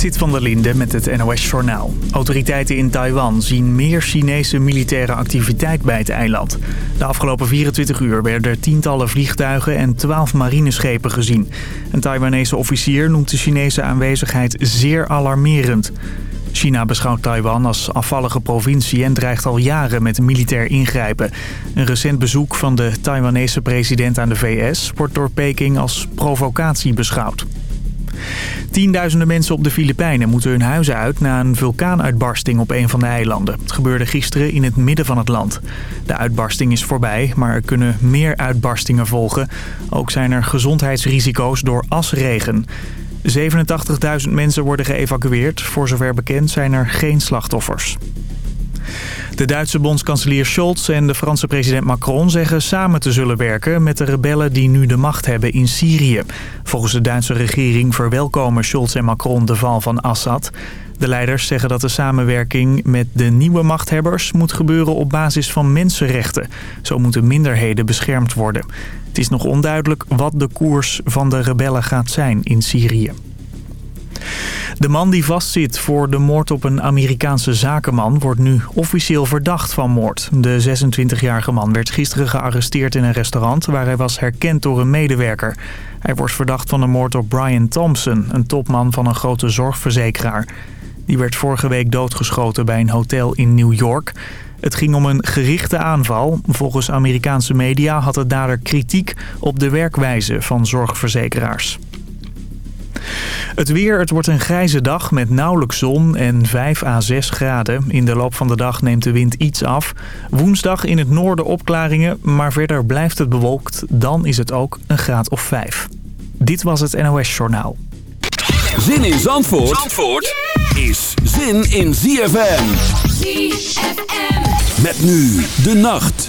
Zit van der Linde met het NOS-journaal. Autoriteiten in Taiwan zien meer Chinese militaire activiteit bij het eiland. De afgelopen 24 uur werden er tientallen vliegtuigen en 12 marineschepen gezien. Een Taiwanese officier noemt de Chinese aanwezigheid zeer alarmerend. China beschouwt Taiwan als afvallige provincie en dreigt al jaren met militair ingrijpen. Een recent bezoek van de Taiwanese president aan de VS wordt door Peking als provocatie beschouwd. Tienduizenden mensen op de Filipijnen moeten hun huizen uit na een vulkaanuitbarsting op een van de eilanden. Het gebeurde gisteren in het midden van het land. De uitbarsting is voorbij, maar er kunnen meer uitbarstingen volgen. Ook zijn er gezondheidsrisico's door asregen. 87.000 mensen worden geëvacueerd. Voor zover bekend zijn er geen slachtoffers. De Duitse bondskanselier Scholz en de Franse president Macron zeggen samen te zullen werken met de rebellen die nu de macht hebben in Syrië. Volgens de Duitse regering verwelkomen Scholz en Macron de val van Assad. De leiders zeggen dat de samenwerking met de nieuwe machthebbers moet gebeuren op basis van mensenrechten. Zo moeten minderheden beschermd worden. Het is nog onduidelijk wat de koers van de rebellen gaat zijn in Syrië. De man die vastzit voor de moord op een Amerikaanse zakenman wordt nu officieel verdacht van moord. De 26-jarige man werd gisteren gearresteerd in een restaurant waar hij was herkend door een medewerker. Hij wordt verdacht van de moord op Brian Thompson, een topman van een grote zorgverzekeraar. Die werd vorige week doodgeschoten bij een hotel in New York. Het ging om een gerichte aanval. Volgens Amerikaanse media had het dader kritiek op de werkwijze van zorgverzekeraars. Het weer, het wordt een grijze dag met nauwelijks zon en 5 à 6 graden. In de loop van de dag neemt de wind iets af. Woensdag in het noorden opklaringen, maar verder blijft het bewolkt. Dan is het ook een graad of 5. Dit was het NOS Journaal. Zin in Zandvoort, Zandvoort is zin in ZFM. ZFM. Met nu de nacht.